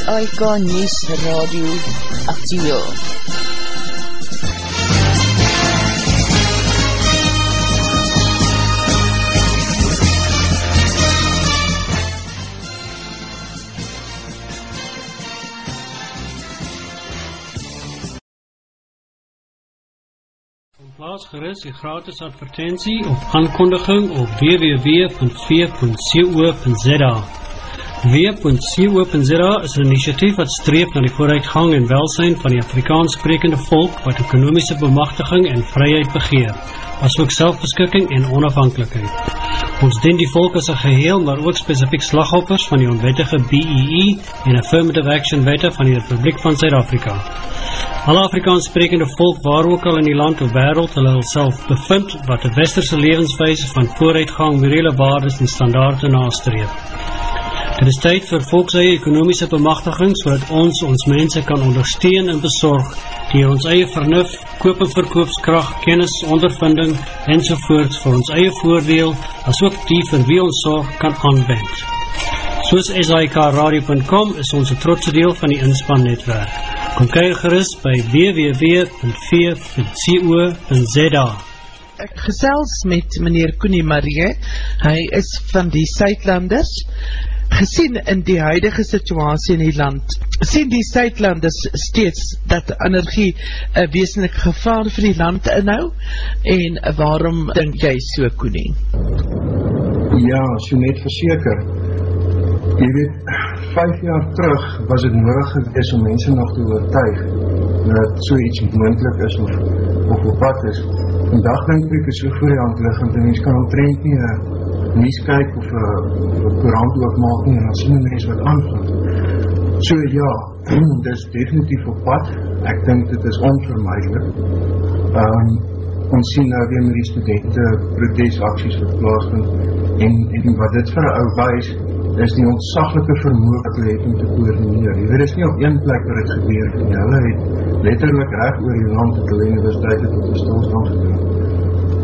SAIK News Radio Actiel. Plaas gerust die gratis advertentie of aankondiging op www.v.co.za W.co.za is een initiatief wat streef na die vooruitgang en welsijn van die Afrikaans sprekende volk wat ekonomische bemachtiging en vryheid begeer, as ook selfbeskikking en onafhankelijkheid. Ons dien die volk as een geheel, maar ook specifiek slaghoppers van die onwettige BEE e en Affirmative Action Wette van die Republiek van Zuid-Afrika. Alle Afrikaans sprekende volk waar ook al in die land of wereld hulle self bevind wat die westerse levenswijze van vooruitgang, morele waardes en standaarde naastreef. Dit is tyd vir volkseie ekonomische bemachtiging so ons ons mense kan ondersteun en bezorg die ons eie vernuf, koop en verkoopskracht, kennis, ondervinding enzovoorts vir ons eie voordeel as ook die vir wie ons zorg kan aanwend. Soos SIKRadio.com is ons een trotse deel van die inspannetwerk. Kom kyk gerust by www.v.co.za Ek gesels met meneer Koenie Marie, hy is van die Suidlanders, gesien in die huidige situasie in die land, sien die Suidlanders steeds dat energie een wezenlik gevaar vir die land inhou, en waarom denk jy so Koenie? Ja, so net verseker, jy weet, vijf jaar terug was het nodig gewees om mense nog te oortuig dat so iets moendlik is of, of op pad is. Vandaag denk ek is so voor die hand liggend en mens kan omtrent nie een nies kyk of een korant oopmaak nie en dan sien een mens wat aangaan. So ja, dit is definitief op pad. Ek denk dit is onvermijdelik. Um, ons sien nou weer met die studenten protesacties verplaasend en, en wat dit vir een ou wees, is die ontsaglike vermoed wat hulle het om te koordineer. Hier is nie op een plek waar het gebeur nie. Hulle het letterlijk recht oor die land het hulle universiteit het op die stilstand gedaan.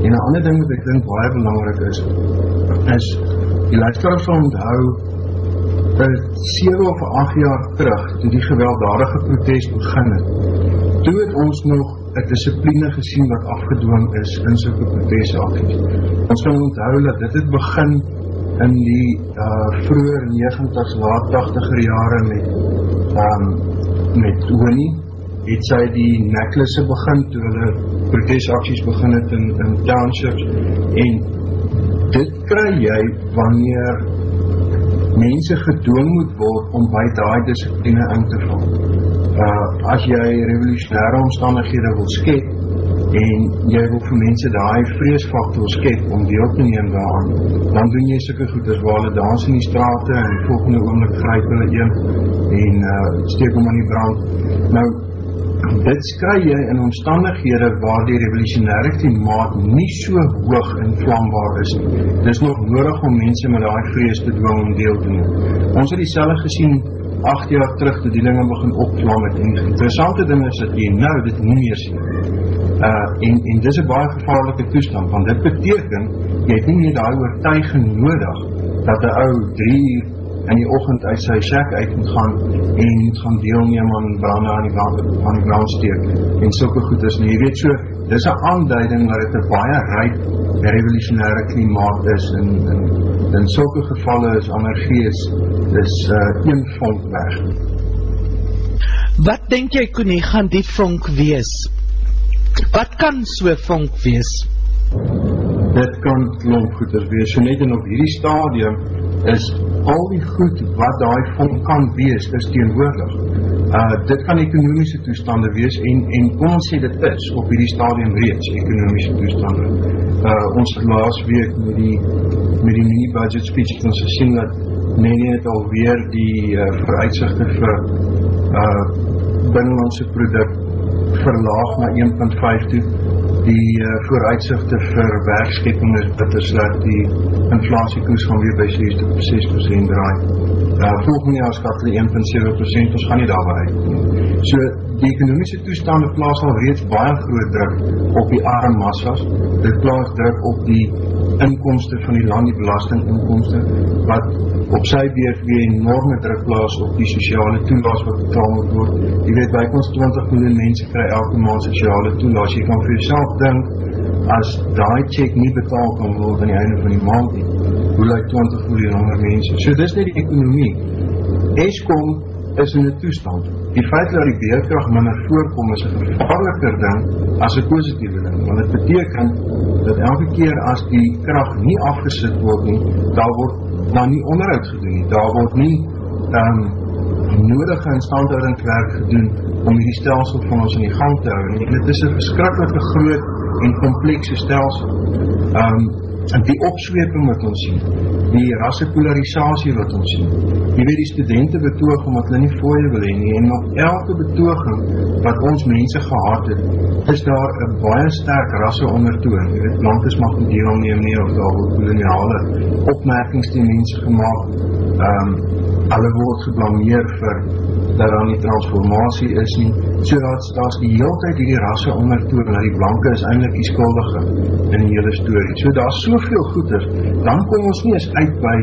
En een ander ding wat ek denk baie belangrijk is, is die luisteraars van onthou dat 7 of 8 jaar terug, toe die gewelddadige protest begin het, toe het ons nog een discipline gesien wat afgedwong is in soke protestacties. Ons kan onthou dat dit het begin in die uh, vroeger 90s, laat 80er jare met, um, met Onie, het sy die necklace begin, toe hulle protestacties begin het in, in townships, en dit kry jy wanneer mense gedoon moet word om by die discipline in te val. Uh, as jy revolutionaire omstandighede wil skep, en jy wil vir mense die vreesfaktor skep om deel te neem daaraan, dan doen jy sikke goed as waar hulle dans in die straat en die volgende oomlik grijp hulle een en uh, steek om aan die brand. Nou, dit skry jy in omstandighede waar die revolutionaire klimaat nie so hoog en vlambaar is. Dit is nog nodig om mense met die vrees te dwing om deel te neem. Ons het die selle gesien 8 jaar terug toe die dinge begin opvlam het en die interessante ding is dat jy nou dit nie meer sien uh, en, en dit is een baie gevaarlike toestand, want dit beteken, jy het nie meer die oortuiging nodig, dat die ou drie uur in die ochend uit sy shack uit moet gaan, en moet gaan deelneem aan brande aan die, aan die brandsteek, en sulke goed is, en jy weet so, dit is een aanduiding dat het een baie ryk revolutionaire klimaat is, en, en in sulke gevalle is anergees, is uh, een vonk weg. Wat denk jy, Koenie, gaan die vonk wees? Wat kan so vonk wees? Dit kan klomp goeders wees. So net en op hierdie stadium is al die goed wat die vonk kan wees, is teenwoordig. Uh, dit kan ekonomische toestande wees en, en kom ons sê dit is op hierdie stadium reeds ekonomische toestande. Uh, ons laas week met die, met die mini-budget speech het ons gesien dat men het alweer die uh, vooruitzichte vir uh, binnenlandse product verlaag na 1.5 toe. Die uh, vooruitzichte vir werkskeping is bitter dat die inflatiekoes gaan weer by 6% draai. Uh, volgende jaar skat die 1.7%, ons gaan nie daarby uit. So, die ekonomische toestande plaas al reeds baie groot druk op die arm massas, dit plaas druk op die inkomste van die land, die belastinginkomste, wat op sy beurt weer enorme druk plaas op die sociale toelaas wat betaal moet word. Jy weet, by ons 20 miljoen mense kry elke maand sociale toelaas. Jy kan vir jouself dink, as die check nie betaal kan word aan die einde van die maand, hoe lyk 20 miljoen honger mense? So dis nie die ekonomie. Eskom is in die toestand. Die feit dat die beerkracht minder voorkom is een gevaarliker ding as een positieve ding. Want het beteken dat elke keer as die kracht nie afgesit word nie, daar word daar nie onderhoud gedoen nie. Daar word nie um, nodige instandhoudingswerk gedoen om die stelsel van ons in die gang te hou. En dit is een verskrikkelijke groot en komplekse stelsel. Um, en die opsweeping wat ons sien, die rassepolarisatie wat ons sien, die weet die studenten betoog omdat hulle nie voor je wil heen nie, en op elke betoging wat ons mense gehad het, is daar een baie sterk rasse ondertoon, jy weet, blankes mag nie deelneem nie, of daar word koloniale opmerkings die mense gemaakt, um, hulle word geblameer vir dat daar nie transformatie is nie, so dat is die heel tyd die rasse ondertoon, dat die blanke is eindelijk die skuldige in die hele story. So daar is soveel goeder, dan kom ons nie eens uit by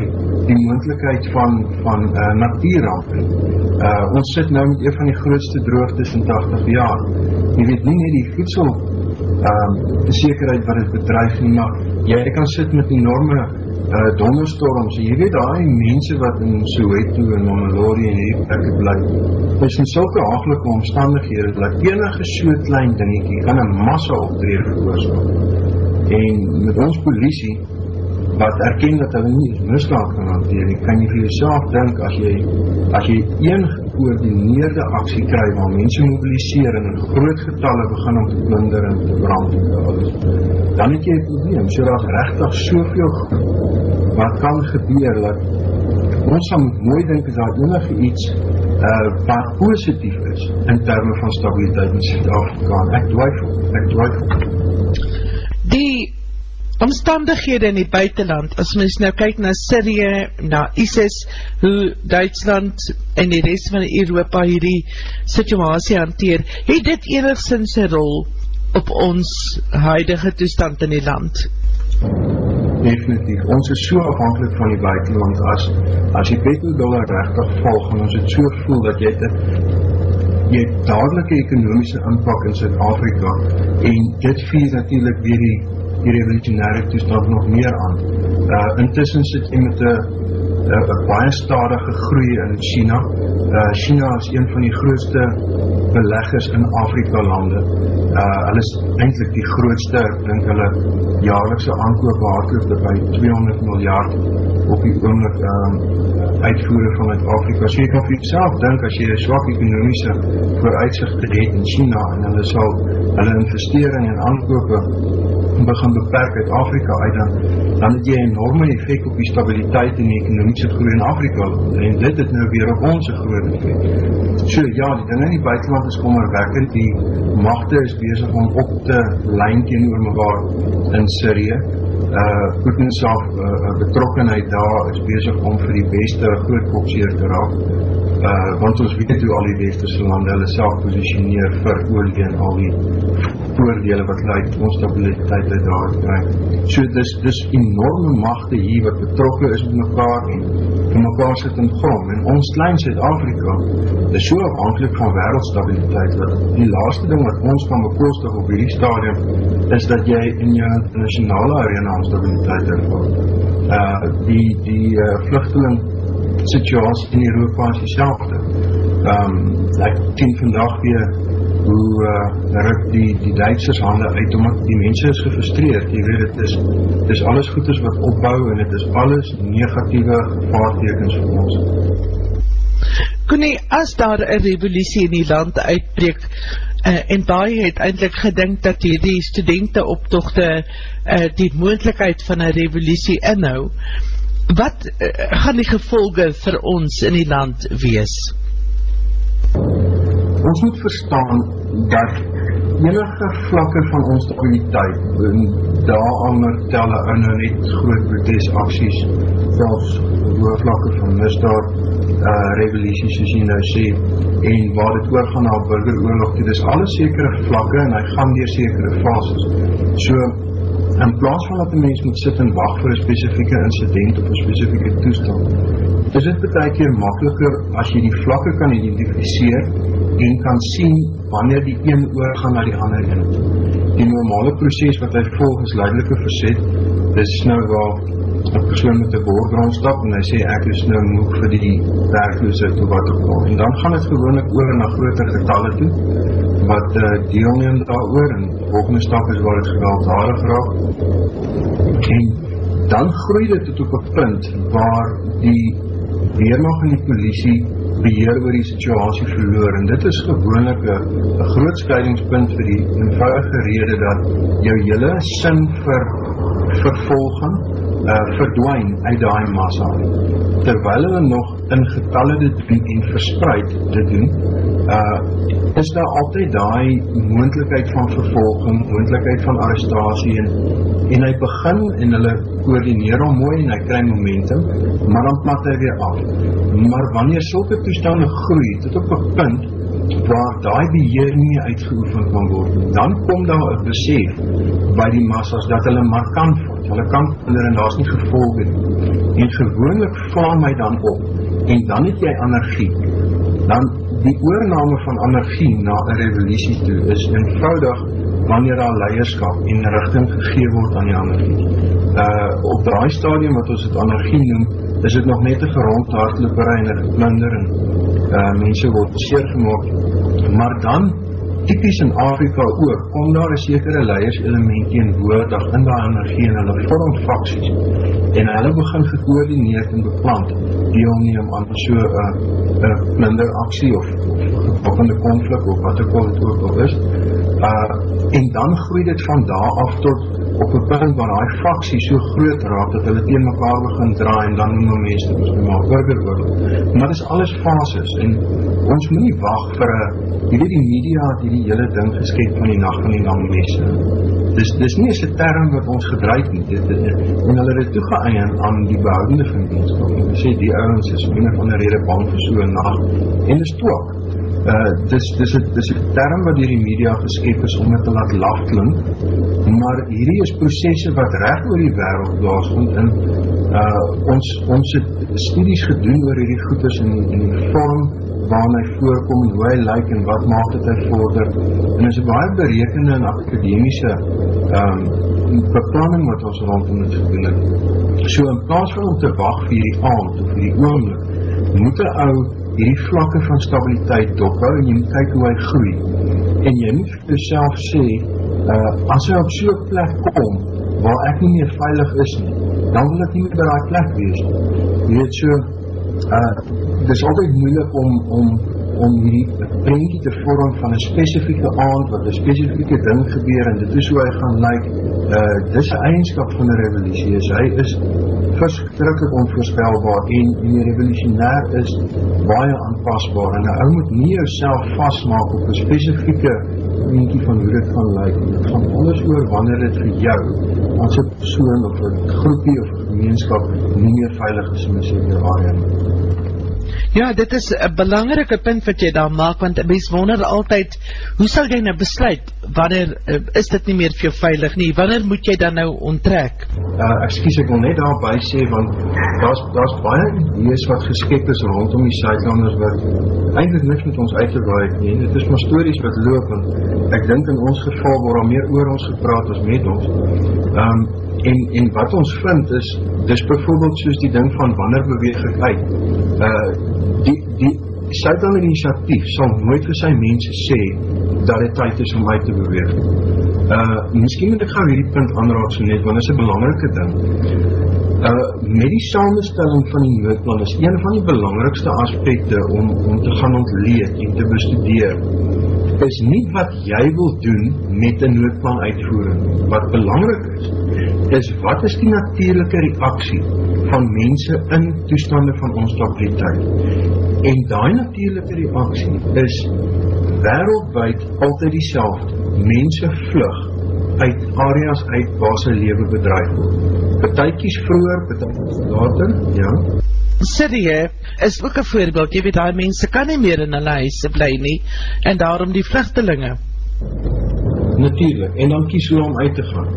die moendlikheid van, van uh, natuurramp. Uh, ons sit nou met een van die grootste droogtes in 80 jaar. Je weet nie nie die voedsel um, die zekerheid wat het bedrijf nie, maar jy kan sit met enorme uh, donderstorms, jy weet daar die mense wat in Soweto en Mamelodi en die plekke bly, is in sulke hagelike omstandighede, dat enige so klein dingetje kan een massa optreed veroorzaak. En met ons politie, wat erken dat hulle nie misdaad kan hanteer, kan jy vir jouself denk, as jy, as jy een gekoordineerde aksie kry, waar mense mobiliseer en in groot getalle begin om te blinder en te brand en te alles, dan het jy een probleem, so dat rechtig soveel wat kan gebeur, dat ons sal moet mooi denk, is dat enige iets uh, wat positief is, in termen van stabiliteit in Zuid-Afrika, ek dwijfel, ek dwijfel. Omstandighede in die buitenland, as mens nou kyk na Syrië, na ISIS, hoe Duitsland en die rest van Europa hierdie situasie hanteer, het dit enigszins een rol op ons huidige toestand in die land? Definitief, ons is so afhankelijk van die buitenland, as, as die petrodollar rechtig volg, en ons het so voel dat jy het jy het dadelike ekonomische inpak in Zuid-Afrika, en dit vier natuurlijk weer die die revolutionaire toestand nog meer aan. Uh, intussen sit jy met een baie stadige groei in China. Uh, China is een van die grootste beleggers in Afrika lande. Uh, hulle is eindelijk die grootste, ek denk hulle jaarlikse aankoop hardloop by 200 miljard op die oomlik um, uitvoeren vanuit Afrika. So jy kan vir jyself denk, as jy een swak ekonomische vooruitzicht het in China en hulle sal hulle investering en aankoop begin beperk uit Afrika uit, dan, dan het jy enorme effect op die stabiliteit en die ekonomische groei in Afrika, en dit het nou weer op ons een groot effect. So ja, die ding in die buitenland is kommerwekkend, die machte is bezig om op te lijn teen oor mekaar in Syrië, uh, Putin self uh, betrokkenheid daar is bezig om vir die beste groot kopseer te raak, uh, want ons weet hoe al die westerse lande hulle self positioneer vir oorlee en al die voordele wat leid onstabiliteit uit daar krijg. So dis, dis enorme machte hier wat betrokken is met mekaar en van mekaar sit in grond. En ons klein Zuid-Afrika is so afhankelijk van wereldstabiliteit dat die laaste ding wat ons kan bekostig op die stadium is dat jy in jou internationale arena stabiliteit ervaar. Uh, die die uh, vluchteling situasie in Europa is die selfde. Um, ek ken vandag weer hoe ruk die, die Duitsers handen uit, omdat die mense is gefrustreerd. Je weet, het is, is alles goeders wat opbouw en het is alles negatieve gevaartekens vir ons. Koenie, as daar een revolutie in die land uitbreek, uh, en baie het eindelijk gedink dat die, die studentenoptochte uh, die moendlikheid van een revolutie inhou, wat uh, gaan die gevolge vir ons in die land wees? Ons moet verstaan dat enige vlakke van ons stabiliteit daar ander telle in nou net groot protestaksies selfs hoge vlakke van misdaad uh, revoluties soos jy nou sê en waar dit oorgaan na burgeroorlog dit is alle sekere vlakke en hy gaan dier sekere fases so In plaas van dat die mens moet sit en wacht vir een specifieke incident of een specifieke toestand, is het betek keer makkeliker as jy die vlakke kan identificeer en kan sien wanneer die een oorgaan na die ander een. Die normale proces wat hy volg is leidelike verzet, dis nou wel een persoon met een boorgrond stap en hy sê ek is nou moeg vir die werkloose toe wat ook al. En dan gaan het gewoonlik oor na groter getalle toe, wat uh, deelneem daar oor en volgende stap is waar het gewelddadig raak. En dan groei dit tot op een punt waar die weermacht en die politie beheer oor die situasie verloor en dit is gewoonlik een groot scheidingspunt vir die eenvoudige rede dat jou jylle sin vir vervolging uh, verdwijn uit die massa terwyl hulle nog in getalle dit doen en verspreid dit doen uh, is daar altyd die moendlikheid van vervolging moendlikheid van arrestatie en, en hy begin en hulle koordineer om mooi en hy kry momentum maar dan plat hy weer af. Maar wanneer sulke toestande groei tot op een punt waar die beheer nie uitgeoefend kan word dan kom daar een besef by die massas dat hulle maar kan vat hulle kan verander en daar is nie gevolge en gewoonlik vlam my dan op. En dan het jy anarchie dan die oorname van anarchie na een revolutie toe is eenvoudig wanneer daar leiderskap en richting gegee word aan die anarchie uh, op die stadium wat ons het anarchie noem is het nog net een gerond hartloperij en een geplunder en uh, mense word seer gemaakt. Maar dan typisch in Afrika ook, kom daar een sekere leierselement teenwoordig in die energie en hulle vorm faksies en hulle begin gekoordineerd en beplant deelneem aan so een minder aksie of gepakkende konflik of wat ook al het ook al is. Uh, en dan groei dit van daar af tot op een punt waar die faksie so groot raak dat hulle teen mekaar begin draai en dan noem my mens dit misschien maar burgeroorlog maar dit is alles fases en ons moet nie wacht vir jy weet die media het die hele ding geskep van die nacht van die lang messe. Dis, dis nie een term wat ons gebruik nie. Dit, dit, en hulle het toegeëien aan die behoudende vriendskap en sê die ouwens is een of andere rede bang vir so'n nacht en dis toek Uh, dis, dis, dis een term wat dier die media geskep is om het te laat laf klink maar hierdie is processe wat recht oor die wereld plaasvind en uh, ons, ons het studies gedoen oor hierdie goeders in, in die vorm waarin hy voorkom en hoe hy lyk en wat maak het hy vorder. En is een baie berekende en akademische um, beplanning wat ons rondom het gedoen het. So in plaas van om te wacht vir die aand of vir die oomlik moet een ou hierdie vlakke van stabiliteit dophou en jy moet kyk hoe hy groei. En jy moet vir jouself sê uh, as hy op so'n plek kom waar ek nie meer veilig is nie dan wil ek nie meer by die plek wees jy weet so uh, dit is altyd moeilik om, om om hierdie prentjie te vorm van een specifieke aand, wat een specifieke ding gebeur, en dit is hoe hy gaan lyk, uh, dis een eigenskap van een revolutie, is. Hy is verskrikkelijk onvoorspelbaar, en, en die revolutionair is baie aanpasbaar, en hy moet nie jouself vastmaak op een specifieke prentjie van hoe dit gaan lyk, dit gaan alles oor wanneer dit vir jou, as een persoon of een groepie of een gemeenskap, nie meer veilig is in die sekere area. Ja, dit is een belangrike punt wat jy daar maak, want een mens wonder altyd, hoe sal jy nou besluit, wanneer uh, is dit nie meer vir jou veilig nie, wanneer moet jy dan nou onttrek? Uh, excuse, ek wil net daarby sê, want daar is baie idees wat geskep is rondom die Zuidlanders, wat eindelijk niks met ons uitgewaai nie, het is maar stories wat loop, en ek dink in ons geval, waar al meer oor ons gepraat as met ons, um, en, en wat ons vind is, dis bijvoorbeeld soos die ding van wanneer beweeg ek uit, uh, die, Satan initiatief sal nooit vir sy mense sê dat het tyd is om uit te beweeg. Uh, miskien moet ek gauw hierdie punt aanraad so net, want dit is een belangrike ding. Uh, met die samenstelling van die noodplan is een van die belangrikste aspekte om, om te gaan ontleed en te bestudeer is nie wat jy wil doen met die noodplan uitvoering. Wat belangrik is, is wat is die natuurlijke reaksie van mense in toestande van onstabiliteit. En die natuurlijke reaksie is wereldwijd altyd die selfde. Mense vlug uit areas uit waar sy leven bedrijf word. Betuikies vroeger, betuikies later, ja. Syrië is ook een voorbeeld, jy weet, die mense kan nie meer in hulle huise bly nie, en daarom die vluchtelinge. Natuurlijk, en dan kies hulle om uit te gaan.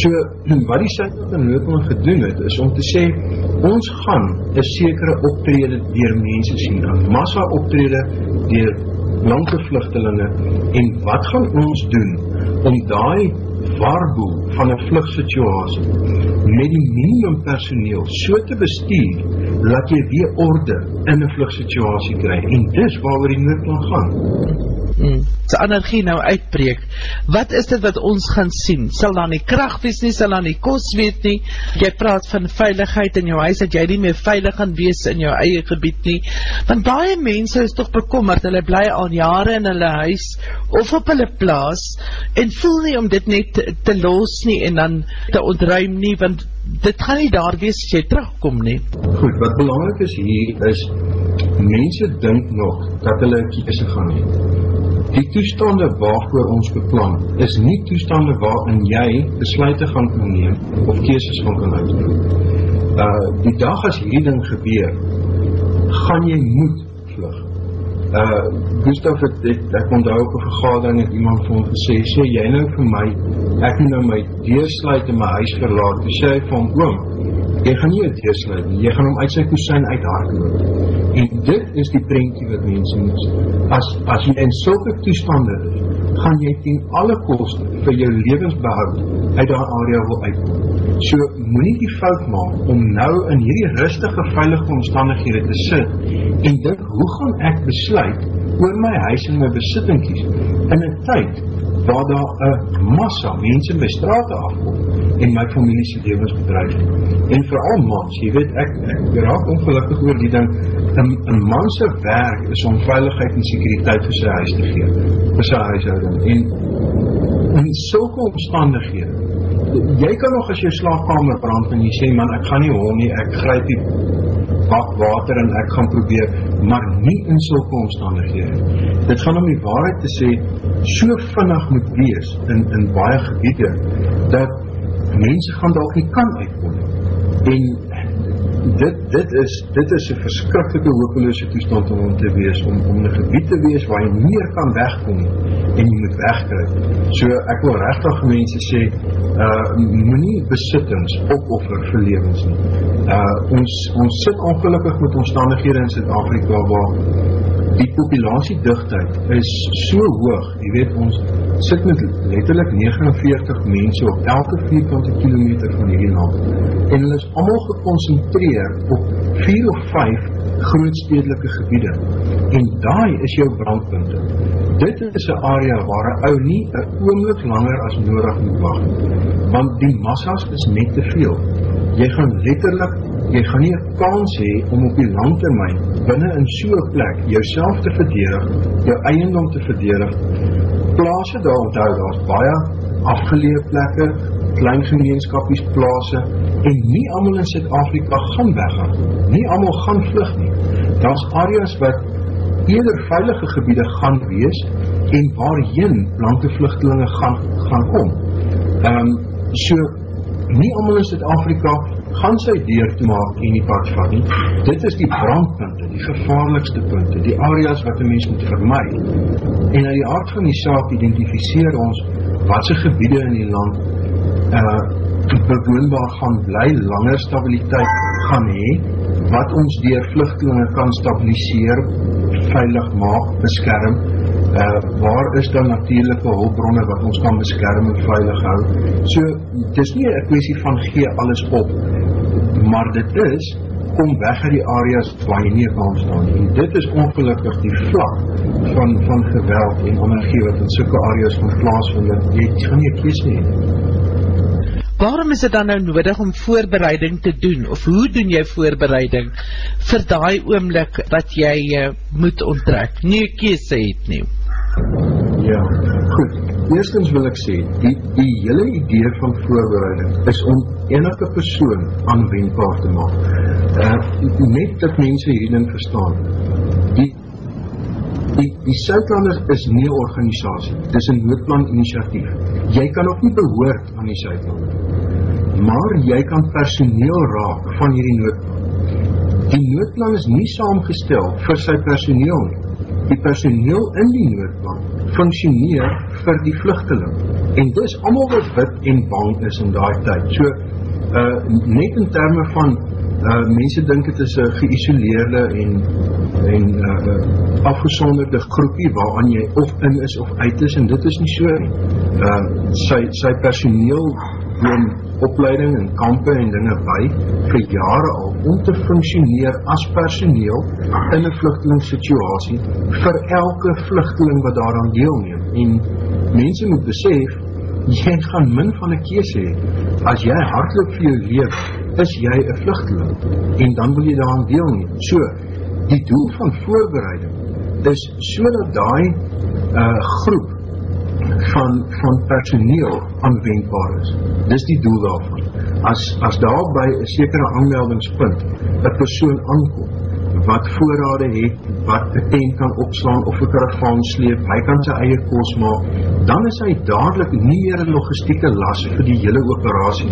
So, wat die Suid-Afrika Noordman gedoen het, is om te sê, ons gaan een sekere optrede dier mense sien, een massa optrede dier blanke vluchtelinge, en wat gaan ons doen om daai waarboel van een vluchtsituasie met die minimum personeel so te bestuur, laat jy weer orde in een vluchtsituasie krijg, en dis waar we die noodplan gaan hmm, sy energie nou uitbreek, wat is dit wat ons gaan sien? Sal dan nie kracht wees nie, sal dan nie kos weet nie, jy praat van veiligheid in jou huis, dat jy nie meer veilig gaan wees in jou eie gebied nie, want baie mense is toch bekommerd, hulle bly al jare in hulle huis, of op hulle plaas, en voel nie om dit net te, te los nie, en dan te ontruim nie, want dit gaan nie daar wees as jy terugkom nie. Goed, wat belangrijk is hier, is, mense dink nog, dat hulle kiese gaan heen die toestande waarvoor ons beplan, is nie toestande waarin jy besluiten gaan kan neem, of keeses van kan uitvoer. Uh, die dag as hierdie ding gebeur, gaan jy moet. Uh, Gustav het, ek, ek onthou op een vergadering het iemand vir hom gesê, sê jy nou vir my, ek moet nou my deursluit in my huis verlaat, die sê van oom, jy gaan nie het deursluit nie, jy gaan hom uit sy koesijn uit haar loop. En dit is die prentje wat mense moet as, as jy in sulke toestande is, gaan jy ten alle koste vir jou levensbehoud uit die area wil uitkom. So, moet nie die fout maak om nou in hierdie rustige, veilige omstandighede te sit en dit, hoe gaan ek besluit oor my huis en my besittingkies in een tyd waar daar een massa mense by straat afkom en my familiese levensbedrijf. En vooral mans, jy weet, ek, ek raak ongelukkig oor die ding, een, een manse werk is om veiligheid en sekuriteit vir sy huis te gee, vir sy huishouding. En in sulke omstandighede, jy kan nog as jy slaapkamer brand en jy sê, man, ek gaan nie hol nie, ek grijp die bak water en ek gaan probeer, maar nie in sulke omstandighede. Dit gaan om die waarheid te sê, so vinnig moet wees in, in baie gebiede, dat mense gaan ook nie kan uitkom. En dit, dit is dit is een verskrikkelijke hopeloze toestand om om te wees, om, om een gebied te wees waar jy meer kan wegkom en jy moet wegkryp. So ek wil rechtig mense sê, uh, moet nie besittings opoffer vir levens nie. Uh, ons, ons sit ongelukkig met omstandighede in Zuid-Afrika waar die populatiedichtheid is so hoog, jy weet ons sit met letterlijk 49 mense op elke vierkante kilometer van die land en hulle is allemaal geconcentreer op 4 of 5 grootstedelike gebiede. En daai is jou brandpunte. Dit is een area waar een ou nie een oomlik langer as nodig moet wacht want die massas is net te veel jy gaan letterlijk jy gaan nie een kans hee om op die lang termijn binnen in so'n plek jouself te verdedig, jou eiendom te verdedig. Plaase daar onthou, daar is baie afgeleer plekke, klein gemeenskapies plaase, en nie allemaal in Zuid-Afrika gaan weggaan, nie allemaal gaan vlug nie. Daar is areas wat eerder veilige gebiede gaan wees, en waarheen blanke vluchtelinge gaan, gaan kom. Um, so, nie allemaal in Zuid-Afrika gaan sy deur te maak en die pad van nie. Dit is die brandpunte, die gevaarlikste punte, die areas wat die mens moet vermaai. En in die aard van die saak identificeer ons wat sy gebiede in die land uh, bewoonbaar gaan bly, langer stabiliteit gaan hee, wat ons dier vluchtelingen kan stabiliseer, veilig maak, beskerm, uh, waar is dan natuurlijke hulpbronne wat ons kan beskerm en veilig hou. So, het is nie een kwestie van gee alles op, maar dit is, kom weg uit die areas waar jy nie kan staan. En dit is ongelukkig die vlak van, van geweld en energie wat in soke areas van plaas van dit, jy gaan nie kies nie. Waarom is dit dan nou nodig om voorbereiding te doen, of hoe doen jy voorbereiding vir die oomlik wat jy uh, moet onttrek, nie kies het nie? Ja, goed. Eerstens wil ek sê, die, die hele idee van voorbereiding is om enige persoon aanwendbaar te maak. Uh, net dat mense hierin verstaan. Die, die, die Suidlanders is nie organisatie, dit is een noodplan initiatief. Jy kan ook nie behoort aan die Suidlanders, maar jy kan personeel raak van hierdie noodplan. Die noodplan is nie saamgestel vir sy personeel nie die personeel in die noodplan functioneer vir die vluchteling. En dis allemaal wat wit en bang is in die tyd. So, uh, net in termen van uh, mense dink het is een geïsoleerde en, en uh, afgesonderde groepie waaraan jy of in is of uit is en dit is nie so uh, sy, sy personeel doen opleiding en kampe en dinge by vir jare al om te functioneer as personeel in een vluchtelingssituasie vir elke vluchteling wat daaraan deelneem en mense moet besef jy gaan min van een kees hee as jy hartelijk vir jou leef is jy een vluchteling en dan wil jy daaraan deel nie. So, die doel van voorbereiding is so dat die uh, groep van, van personeel aanwendbaar is. Dis die doel daarvan. As, as daar by een sekere aanmeldingspunt een persoon aankom, wat voorrade het, wat een tent kan opslaan of een karavaan sleep, hy kan sy eie koos maak, dan is hy dadelijk nie meer een logistieke las vir die hele operatie.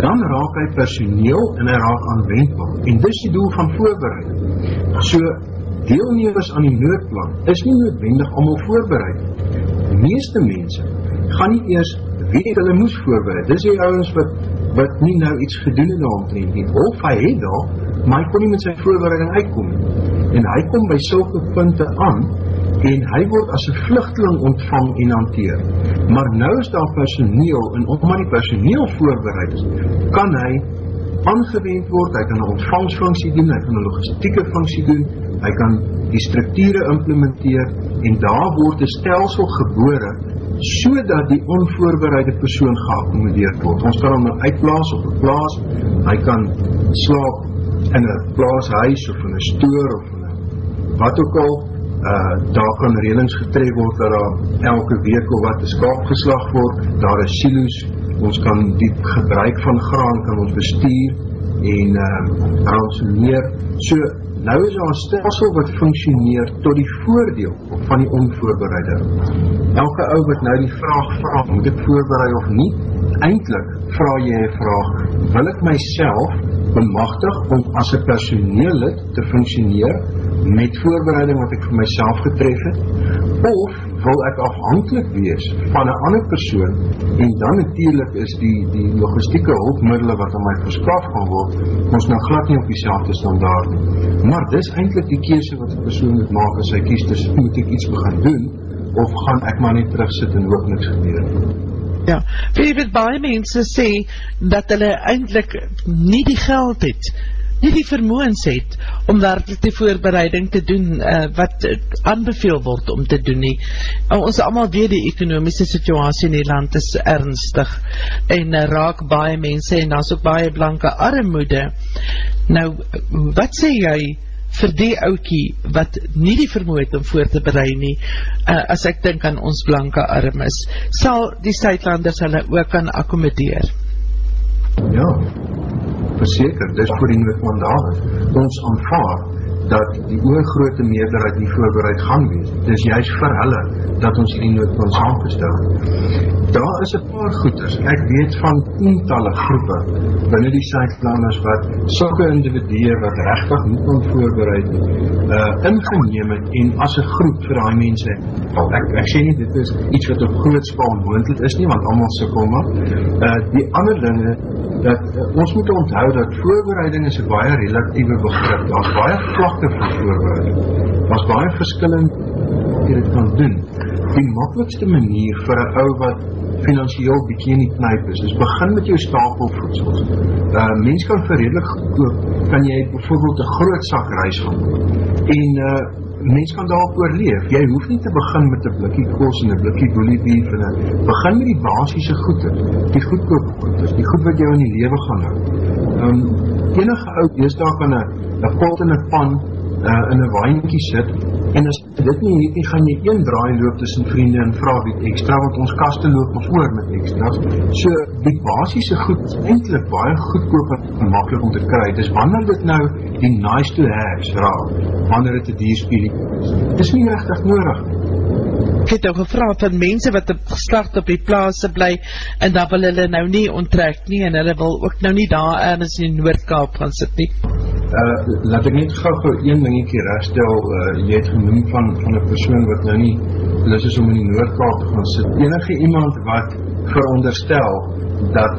Dan raak hy personeel en hy raak aanwendbaar. En dis die doel van voorbereid. So, deelnemers aan die noodplan is nie noodwendig allemaal voorbereid. Die meeste mense gaan nie eers weet hulle moes voorbereid. Dis die ouwens wat, wat nie nou iets gedoen in die omtrend nie. Of hy het daar, maar hy kon nie met sy voorbereiding uitkom. En hy kom by sulke punte aan, en hy word as een vluchteling ontvang en hanteer. Maar nou is daar personeel, en omdat die personeel voorbereid is, kan hy aangewend word, hy kan een ontvangsfunksie doen, hy kan een logistieke funksie doen, hy kan die structure implementeer, en daar word een stelsel gebore, so dat die onvoorbereide persoon geaccommodeerd word. Ons kan hom uitplaas op een plaas, hy kan slaap in een plaashuis of in een stoor of in een wat ook al, uh, daar kan relings getrek word dat daar elke week of wat is kaap geslag word, daar is siloes, ons kan die gebruik van graan kan ons bestuur en uh, ransoneer, so nou is daar een stelsel wat functioneer tot die voordeel van die onvoorbereide. Elke ou wat nou die vraag vraag, moet ek voorbereid of nie? Eindelijk vraag jy een vraag, wil ek myself bemachtig om as een personeellid te functioneer met voorbereiding wat ek vir myself getref het, of wil ek afhankelijk wees van een ander persoon, en dan natuurlijk is die, die logistieke hulpmiddelen wat aan my verskaf kan word, ons nou glad nie op die selfde standaard nie. Maar dis eindelijk die kese wat die persoon moet maak as hy kies, dus moet ek iets begin doen, of gaan ek maar net terugsit en hoop niks gebeur. Ja, vir jy weet baie mense sê dat hulle eindelijk nie die geld het, nie die vermoens het om daar die voorbereiding te doen uh, wat aanbeveel word om te doen nie. Uh, ons allemaal weet die ekonomiese situasie in die land is ernstig en uh, raak baie mense en daar is ook baie blanke armoede. Nou, wat sê jy vir die oukie wat nie die vermoe het om voor te bereid nie, uh, as ek denk aan ons blanke armes, sal die Zuidlanders hulle ook kan accommodeer? Ja, verseker, dis voor die noodmandaat. Ons aanvaar dat die oorgrote meerderheid nie voorbereid gaan wees. Dis juist vir hulle dat ons die noodman saamgestel. Daar is een paar goeders. Ek weet van tientalle groepe binnen die Zuidlanders wat soke individue wat rechtig nie kon voorbereid uh, ingeneem het en as een groep vir die mense ek, ek sê nie dit is iets wat op groot spaal moendlik is nie, want allemaal sikkel maar uh, die ander dinge dat uh, ons moet onthou dat voorbereiding is een baie relatieve begrip. Daar is baie vlakke van voorbereiding. Daar is baie verskillend wat jy dit kan doen. Die makkelijkste manier vir een ou wat financieel bykie in die knijp is, is begin met jou stapelvoedsels. Uh, mens kan verredelijk goedkoop, kan jy bijvoorbeeld een groot zak reis gaan en uh, mens kan daarop oorleef. Jy hoef nie te begin met een blikkie koos en een blikkie boeliebeef en een, begin met die basisse goede, die goedkoop goede, die goed wat jou in die leven gaan hou. Um, enige oud is daar kan een pot en een pan uh, in een wijnkie sit en as dit nie het nie, gaan jy een draai loop tussen vriende en vraag wie extra, want ons kaste loop ons oor met extra. So, die basisse goed is eindelijk baie goedkoop en makkelijk om te kry. Dus wanneer dit nou die nice to have raak, wanneer dit die dierspielie is, is nie rechtig nodig. Ek het nou gevraag van mense wat op geslacht op die plaas bly en dan wil hulle nou nie onttrek nie en hulle wil ook nou nie daar ergens in Noordkaap gaan sit nie. Uh, laat ek net gauw gauw een dingetje rechtstel, uh, jy het genoem van, van een persoon wat nou nie lus is om in die Noordkaap te gaan sit. Enige iemand wat veronderstel dat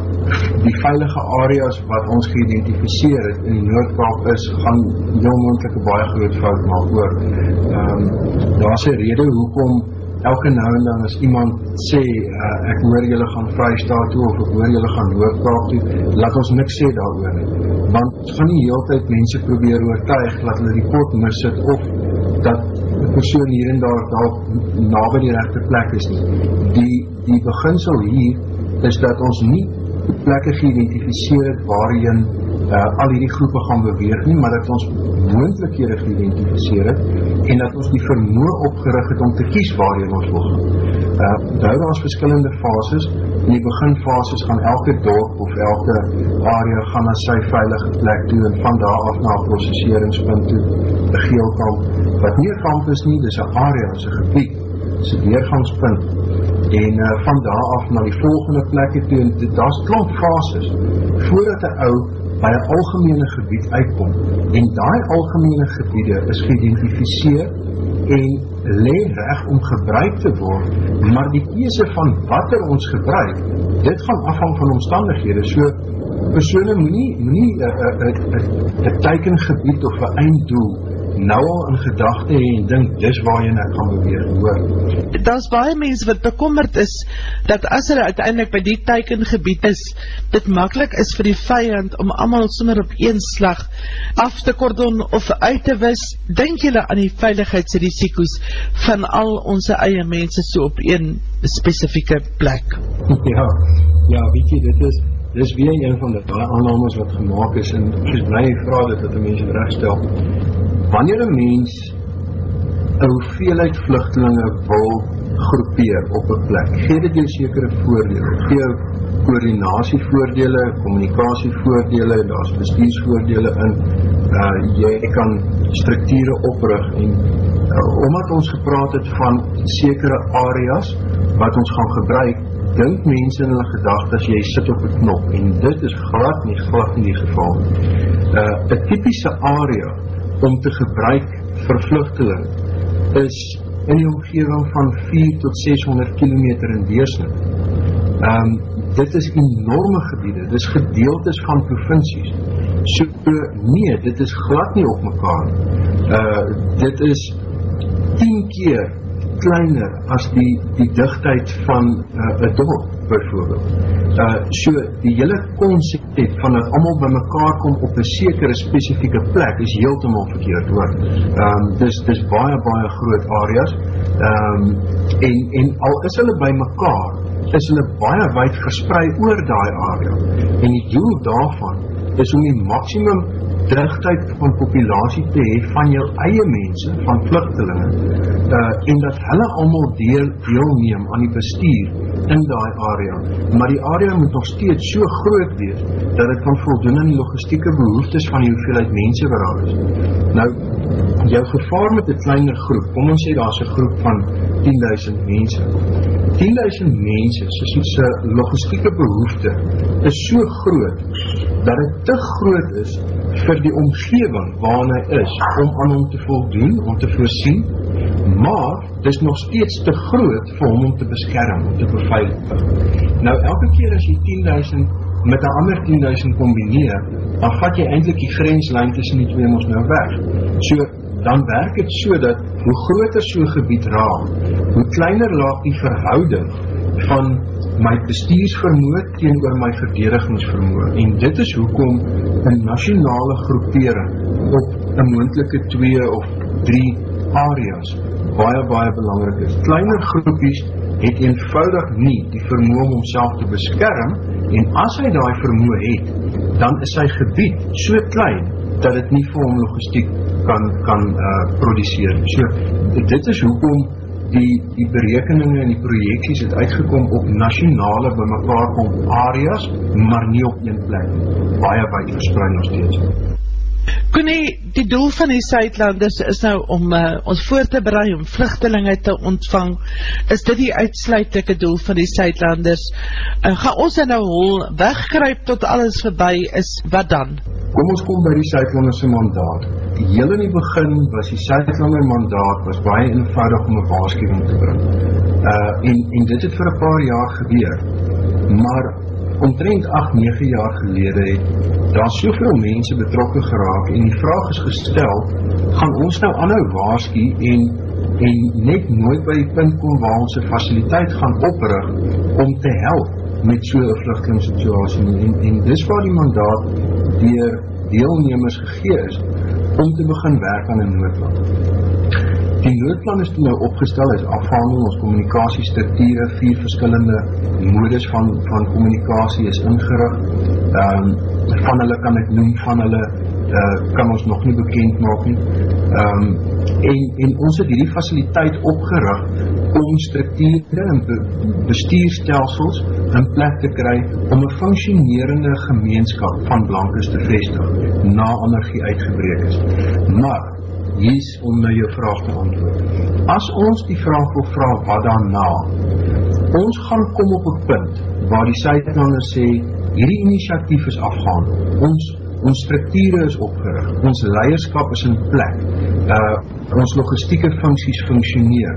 die veilige areas wat ons geïdentificeer het in die Noordkaap is, gaan heel moeilijk een baie groot fout maak oor. Um, daar is een rede hoekom elke nou en dan as iemand sê, uh, ek hoor julle gaan vrystaat toe, of ek hoor julle gaan Noordkaap toe, laat ons niks sê daar oor nie. Want ons gaan nie heel tyd mense probeer oortuig, laat hulle die pot mis sit, of dat die persoon hier en daar daar na by die rechte plek is nie. Die, die beginsel hier is dat ons nie plekke geïdentificeer het waarin uh, al die groepe gaan beweeg nie, maar dat ons moendlikhede geïdentificeer het en dat ons die vermoe opgerig het om te kies waarin ons wil gaan. Uh, daar is verskillende fases, in die beginfases gaan elke dorp of elke area gaan na sy veilige plek toe en van daar af na processeringspunt toe, die geelkamp, wat nie een kamp is nie, dit is een area, dit een gebied, dit is een weergangspunt, en uh, van daar af na die volgende plekke toe, en daar is klomp fases, voordat die ou by een algemene gebied uitkom en die algemene gebiede is geïdentificeer en leen reg om gebruik te word, maar die kese van wat er ons gebruik, dit gaan afhang van omstandighede, so persoene moet nie, moet nie een teikengebied of een einddoel nou al in gedachte en dink dis waar jy net gaan beweeg hoor. Daar is baie mens wat bekommerd is dat as hulle uiteindelik by die teikengebied is, dit makkelijk is vir die vijand om allemaal sommer op een slag af te kordon of uit te wis. Denk jylle aan die veiligheidsrisiko's van al onze eie mense so op een specifieke plek? Ja, ja, weet jy, dit is Dit is weer een van die aannames wat gemaakt is en ek is blij vraag dit dat die mense rechtstel wanneer een mens een hoeveelheid vluchtelinge wil groepeer op een plek, gee dit jou sekere voordele, gee jou koordinatievoordele, communicatievoordele, daar is bestuursvoordele in, uh, jy kan structure oprig en uh, omdat ons gepraat het van sekere areas wat ons gaan gebruik, dink mense in hulle gedacht as jy sit op een knop en dit is glad nie, glad nie die geval. Uh, een typische area om te gebruik vir vluchteling is in die omgeving van 4 tot 600 kilometer in weersnik. Um, dit is enorme gebiede, dit is gedeeltes van provincies. So, nee, dit is glad nie op mekaar. Uh, dit is 10 keer kleiner as die, die dichtheid van uh, een dorp, bijvoorbeeld. Uh, so, die hele concept van dat allemaal by mekaar kom op een sekere specifieke plek, is heel te mal verkeerd hoor. Um, dis, dis baie, baie groot areas, um, en, en al is hulle by mekaar, is hulle baie wijd verspreid oor die area, en die doel daarvan, is om die maximum dichtheid van populatie te hee van jou eie mense, van vluchtelingen, uh, en dat hulle allemaal deel, deelneem aan die bestuur in die area. Maar die area moet nog steeds so groot wees, dat het kan voldoen in die logistieke behoeftes van die hoeveelheid mense waar al is. Nou, jou gevaar met die kleine groep, kom ons sê, daar is een groep van 10.000 mense. 10.000 mense, soos die logistieke behoefte, is so groot, dat het te groot is vir die omgeving waarin hy is, om aan hom te voldoen, om te voorsien, maar het is nog steeds te groot vir hom om te beskerm, om te beveilig. Nou, elke keer as jy 10.000 met een ander 10.000 combineer, dan vat jy eindelijk die grenslijn tussen die twee ons nou weg. So, dan werk het so dat, hoe groter so'n gebied raak, hoe kleiner laat die verhouding van my bestuursvermoe teenoor my verdedigingsvermoe en dit is hoekom een nationale groepering op een moendelike 2 of 3 areas baie baie belangrik is. Kleiner groepies het eenvoudig nie die vermoe om homself te beskerm en as hy die vermoe het, dan is sy gebied so klein dat het nie vir hom logistiek kan, kan uh, produceer. So, dit is hoekom die, die berekeninge en die projekties het uitgekom op nationale by mekaar kom areas, maar nie op een plek. Baie baie verspreid nog steeds. Koenie, die doel van die Suidlanders is nou om uh, ons voor te bereid om vluchtelinge te ontvang. Is dit die uitsluitlike doel van die Suidlanders? Uh, ga ons nou hol wegkryp tot alles voorbij is, wat dan? Kom ons kom by die Suidlanderse mandaat. Heel in die begin was die Suidlander mandaat was baie eenvoudig om 'n waarskuwing te bring. Uh en en dit het vir 'n paar jaar gebeur. Maar omtrent 8, 9 jaar gelede het daar soveel mense betrokke geraak en die vraag is gestel, gaan ons nou aanhou waarsku en en net nooit by die punt kom waar ons 'n fasiliteit gaan oprig om te help met so 'n vlugtelingssituasie en en dis waar die mandaat deur deelnemers gegee is om te begin werk aan 'n noodplan. Die noodplan is toe nou opgestel as afhanging ons kommunikasiestrukture, vier verskillende modus van van kommunikasie is ingerig. Ehm um, van hulle kan ek noem van hulle uh, kan ons nog nie bekend maak nie. Ehm um, en en ons het hierdie fasiliteit opgerig om strukture en be bestuurstelsels in plek te kry om 'n funksionerende gemeenskap van blankes te vestig na anargie uitgebreek is. Maar hier's om na jou vraag te antwoord. As ons die vraag wil vra wat daarna, ons gaan kom op 'n punt waar die Suid-Afrikaners sê hierdie inisiatief is afgaan. Ons ons strukture is opgerig, ons leierskap is in plek, uh, ons logistieke funksies functioneer,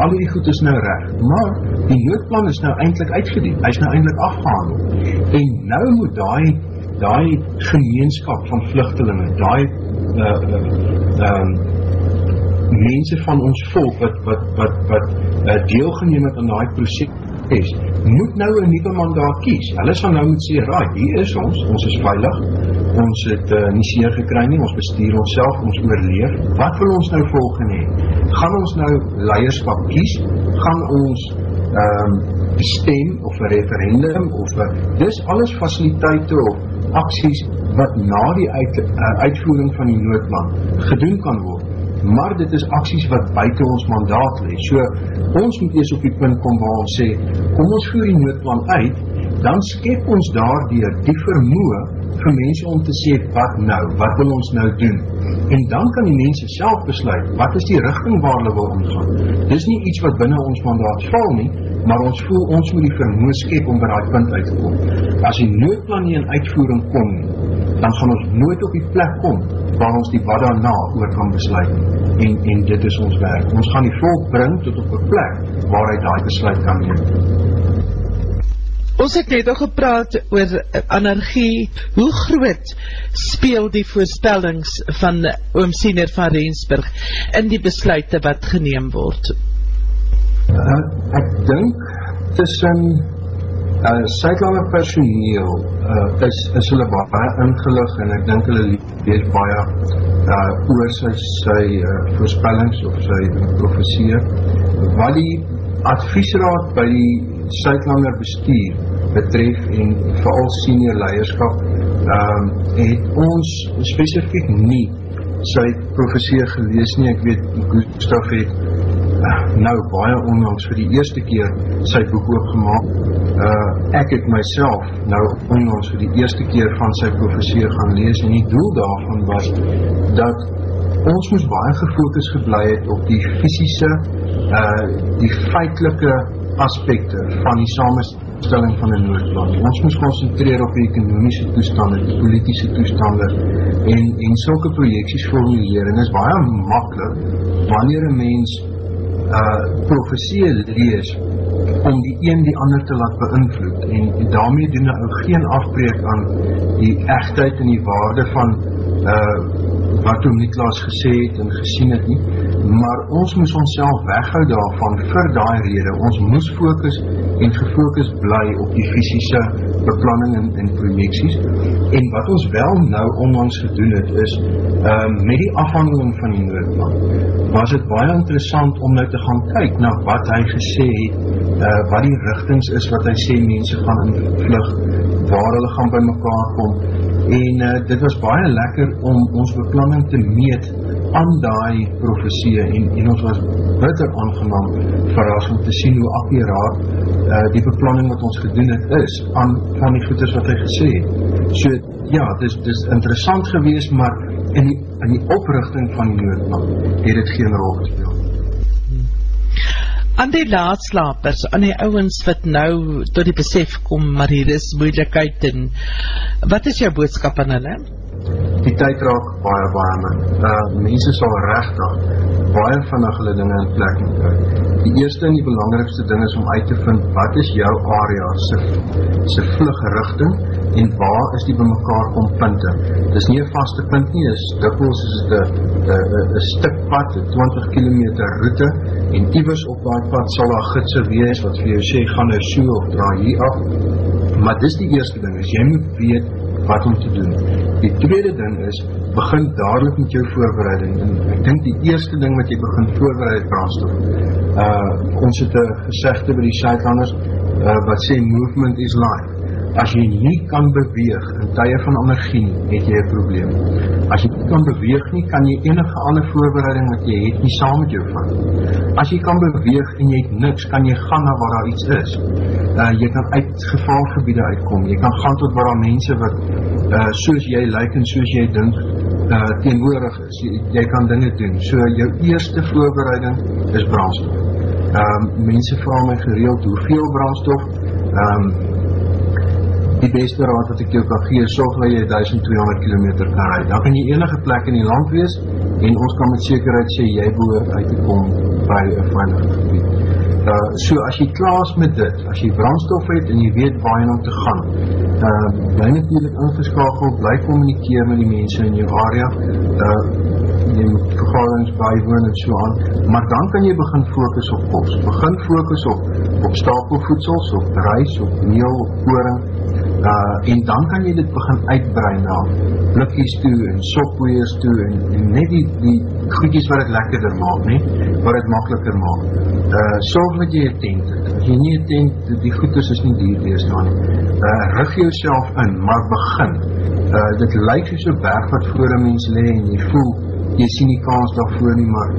al die goed is nou recht, maar die noodplan is nou eindelijk uitgedien, hy is nou eindelijk afgehandeld, en nou moet die, die gemeenskap van vluchtelingen, die uh, um, mense van ons volk, wat, wat, wat, wat uh, deelgeneem het aan die proces, moet nou een nieuwe mandaat kies. Hulle sal nou moet sê, raai, hier is ons, ons is veilig, ons het uh, nie seer gekry nie, ons bestuur ons self, ons oorleef. Wat wil ons nou volgen hee? Gaan ons nou leierskap kies? Gaan ons um, stem of een referendum? Of, uh, dis alles faciliteite of acties wat na die uit, uh, uitvoering van die noodplan gedoen kan word maar dit is acties wat buiten ons mandaat lees. So, ons moet eers op die punt kom waar ons sê, kom ons voer die noodplan uit, dan skep ons daar dier die vermoe vir mense om te sê, wat nou, wat wil ons nou doen? En dan kan die mense self besluit, wat is die richting waar hulle wil omgaan? Dit is nie iets wat binnen ons mandaat val nie, maar ons voel, ons moet die vermoe skep om by die punt uit te kom. As die noodplan nie in uitvoering kom nie, dan gaan ons nooit op die plek kom waar ons die wat daarna oor kan besluit en, en dit is ons werk ons gaan die volk bring tot op die plek waar hy die besluit kan neem Ons het net al gepraat oor anarchie. Hoe groot speel die voorspellings van oom Siener van Rensburg in die besluite wat geneem word? Uh, ek dink tussen uh, Suidlander personeel uh, is, is hulle baie ingelig en ek dink hulle lees baie uh, oor sy, sy uh, voorspellings of sy profeseer. Wat die adviesraad by die Suidlander bestuur betref en vooral senior leiderskap um, het ons specifiek nie sy profeseer gelees nie, ek weet Gustav het nou baie onlangs vir die eerste keer sy boek oopgemaak. Uh, ek het myself nou onlangs vir die eerste keer van sy profeseer gaan lees en die doel daarvan was dat ons moes baie gefokus geblei het op die fysische, uh, die feitelike aspekte van die samenstelling van die noodplan. Ons moes concentreer op die ekonomische toestanden, die politische toestanden en, en sulke projekties formuleer en is baie makkelijk wanneer een mens uh, profesie lees om die een die ander te laat beïnvloed en, en daarmee doen hy ook geen afbreek aan die echtheid en die waarde van uh, wat om Niklaas gesê het en gesien het nie maar ons moes ons self weghou daarvan vir die rede, ons moes focus en gefocus bly op die fysische beplanning en, en projekties en wat ons wel nou onlangs gedoen het is um, met die afhandeling van die noodplan was het baie interessant om nou te gaan kyk na wat hy gesê het, uh, wat die richtings is wat hy sê mense gaan in vlug, waar hulle gaan by mekaar kom, en uh, dit was baie lekker om ons beplanning te meet aan die profesie, en, en ons was bitter aangenaam verras om te sien hoe akkuraat uh, die beplanning wat ons gedoen het is, aan van die voeters wat hy gesê het. So, ja, dit is, dit is interessant gewees, maar in die, in die oprichting van die noodplan het het geen rol gespeel. Aan die laatslapers, aan die ouwens wat nou tot die besef kom, maar hier is moeilikheid en wat is jou boodskap aan hulle? die tyd raak baie, baie min. Uh, mense sal rechtig baie vannig hulle dinge in plek moet kry. Die eerste en die belangrikste ding is om uit te vind, wat is jou area sy, sy vlugrichting en waar is die by mekaar kom punte. Dit is nie een vaste punt nie, is dikwels is het een stuk pad, een 20 km route en iwis op die pad sal daar gidse wees wat vir jou sê, gaan nou soe of draai hier af. Maar dis die eerste ding, is jy moet weet wat om te doen. Die tweede ding is, begin dadelijk met jou voorbereiding. En ek denk die eerste ding wat jy begin voorbereid brandstof. Uh, ons het een gezegde by die Zuidlanders, uh, wat sê movement is life. As jy nie kan beweeg in tye van energie nie, het jy een probleem. As jy nie kan beweeg nie, kan jy enige ander voorbereiding wat jy het nie saam met jou van. As jy kan beweeg en jy het niks, kan jy gaan na waar daar iets is. Uh, jy kan uit gevaargebiede uitkom. Jy kan gaan tot waar daar mense wat uh, soos jy lyk en soos jy dink uh, teenwoordig is. Jy, jy kan dinge doen. So jou eerste voorbereiding is brandstof. Um, mense vraag my gereeld hoeveel brandstof. Um, die beste raad wat ek jou kan gee, sorg dat jy 1200 km kan rijd. Dan kan jy enige plek in die land wees, en ons kan met zekerheid sê, jy behoort uit te kom by een veilige gebied. Uh, so as jy klaas met dit, as jy brandstof het en jy weet waar jy om te gaan, uh, bly natuurlijk ingeskakeld, bly communikeer met die mense in jou area, uh, jy moet vergadings bijwoon en so aan, maar dan kan jy begin focus op kost, begin focus op, op stapelvoedsels, op reis, op meel, op koring, uh, en dan kan jy dit begin uitbrei na blikkies toe en sopweers toe en, en net die, die goedjes wat het lekkerder maak, nie? wat het makkeliker maak. Uh, sorg dat jy een tent het. As jy nie een tent, die goeders is nie dier wees dan nie. Uh, rig jou in, maar begin. Uh, dit lyk soos een berg wat voor een mens le en jy voel, jy sien die kans daarvoor nie, maar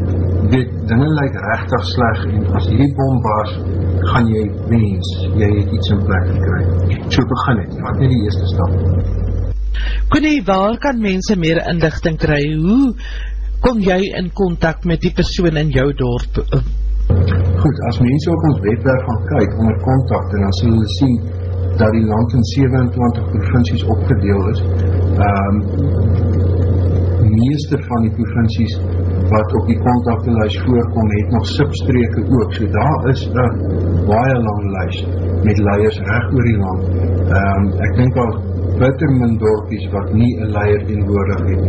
dit, dinge lyk rechtig sleg en as hierdie bom baas, gaan jy wens, jy het iets in plek gekry. So begin het, wat nie die eerste stap. Koenie, waar kan mense meer inlichting kry? Hoe kom jy in contact met die persoon in jou dorp? Goed, as mense op ons webwerf gaan kyk onder contact en dan sal hulle sien dat die land in 27 provincies opgedeel is. Um, meeste van die provincies wat op die contactenlijst voorkom, het nog substreke ook, so daar is een baie lang lijst met leiers recht oor die land. Um, ek denk al bitter min dorpies wat nie een leier dienwoordig het.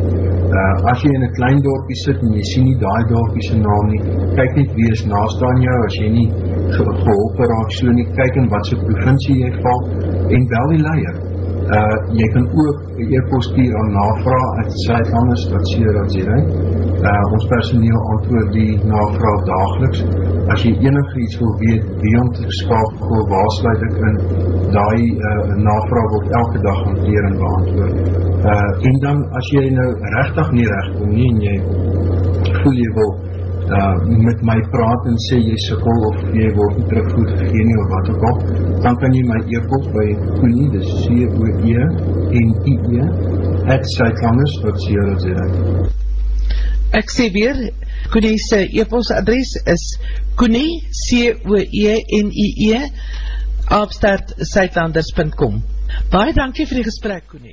Uh, as jy in een klein dorpie sit en jy sien nie die dorpie sy naam nie, kyk net wie is naast aan jou, as jy nie geholpen raak so nie, kyk in wat sy provincie jy val, en bel die leier. Uh, jy kan ook e-post hier aan navraag uit Zuid-Anders.co.za uh, Ons personeel antwoord die navraag dageliks As jy enig iets wil weet wie om te skakel, waar sluit ek in die uh, navraag word elke dag hanteer en beantwoord. Uh, En dan as jy nou rechtig nie recht kom nie en jy voel jy wil uh, met my praat en sê jy sikkel of jy word nie terugvoer gegeen nie of wat ook al, dan kan jy my e-post by Koenie, dis C-O-E en I-E at Zuidlanders.co.za Ek sê weer, Koenie sy e-post adres is Koenie, C-O-E en I-E opstart Zuidlanders.com Baie dankie vir die gesprek, Koenie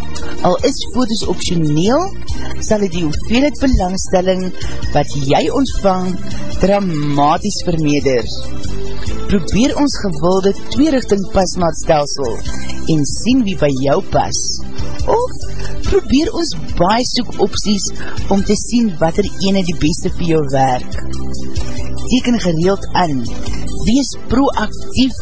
Al is foto's optioneel, sal die hoeveelheid belangstelling wat jy ontvang dramatisch vermeder. Probeer ons gewilde tweerichting pasmaatstelsel en sien wie by jou pas. Of probeer ons baie soek opties om te sien wat er ene die beste vir jou werk. Teken gereeld aan, wees proactief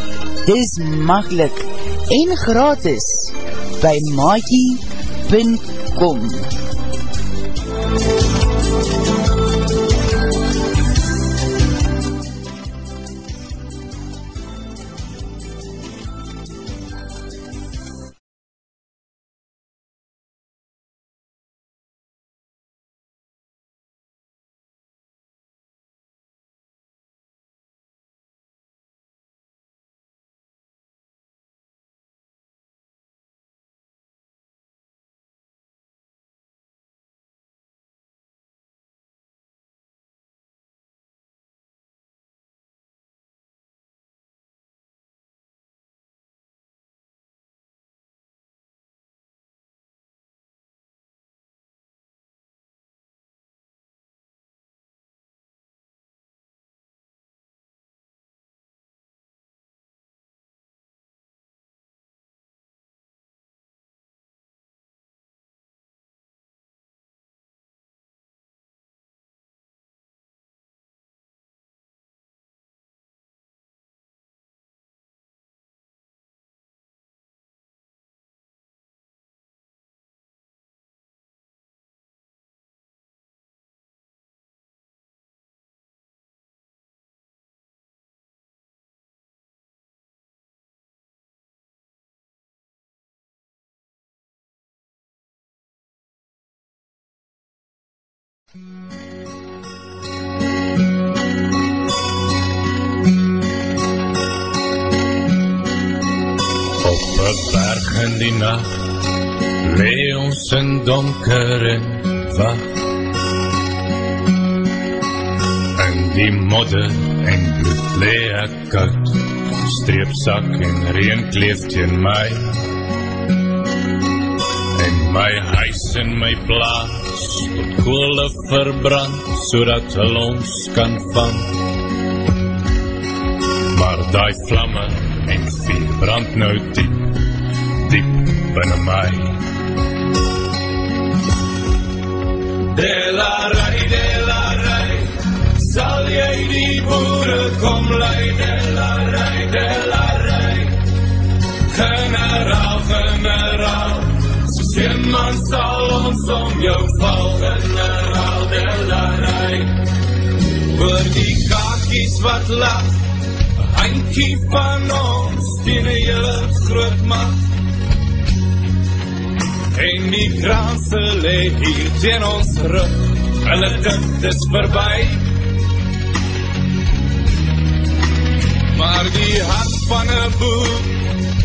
Dis makkelijk en gratis by maakie.com Op een berg in die nacht Lee ons in donker en wacht. In die modde en bloed lee ek koud. Streepsak en reen kleeft in my. En my huis en my plaas tot koole verbrand, so dat hulle ons kan vang. Maar die vlamme en vier brand nou diep, diep binnen my. Dela rei, dela rei, sal jy die boere kom lei, dela rei, dela rei, generaal, generaal, Sien man sal ons om jou val generaal delarij Oor die kakies wat lach Eindkie van ons Tien een jylle groot macht En die kraanse lee hier teen ons rug Hulle dit is voorbij Maar die hart van een boek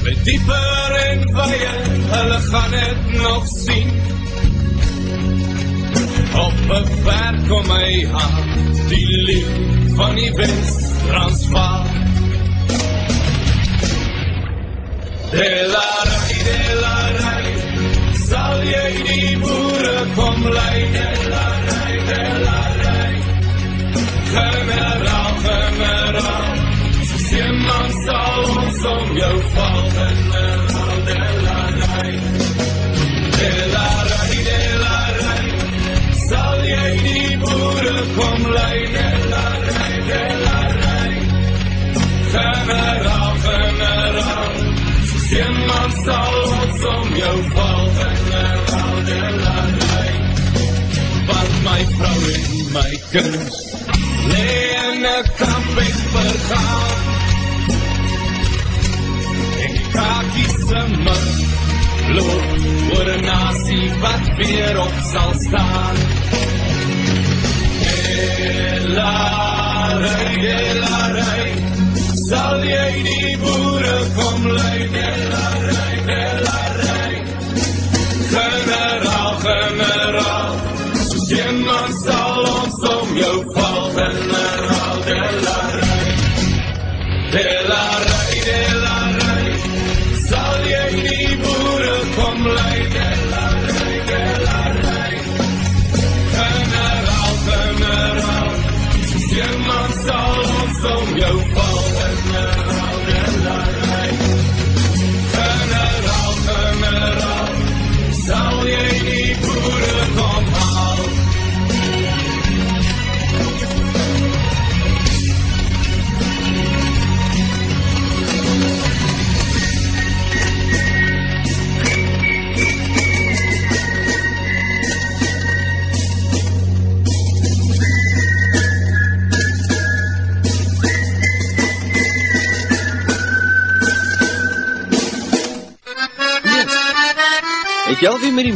Met dieper en weie, hulle gaan het nog sien Op een ver kom my aan, die lief van die wens transvaal Delarai, delarai, sal jy die boere kom lei Delarai, delarai, generaal, generaal Sien man sal ons om jou val en my kind Lee in een kamp ek vergaan kakiese mug loop oor een nasie wat weer op sal staan Delarij, delarij sal jy die boere kom lei Delarij, delarij ons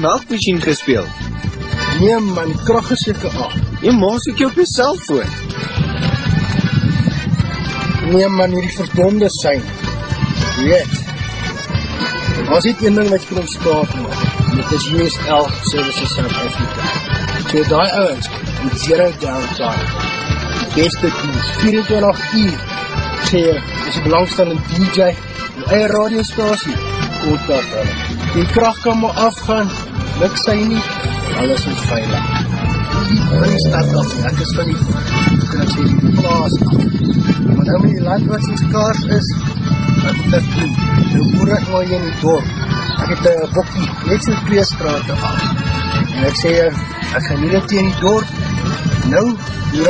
die melkmachine gespeel? Nee man, die kracht is jyke af. Jy maas ook jy op jy cellfoon. Nee man, hierdie verdonde sein. Weet. As dit een ding wat jy kan ontstaan maak, dit is USL Services South Africa. So die ouwens, met zero downtime, die beste dienst, 24 uur, sê jy, is die belangstellende DJ, die eie radiostasie, kontak hulle. Die kracht kan maar afgaan, luk sy nie, alles is veilig. Van die stad af, ek is van die, kan ek sê, die plaas af. Maar nou met die land wat soos kaars is, wat moet ek doen? Nou boer ek maar hier in die dorp. Ek het een bokkie, net so twee straten af. En ek sê, ek gaan hier in die dorp, nou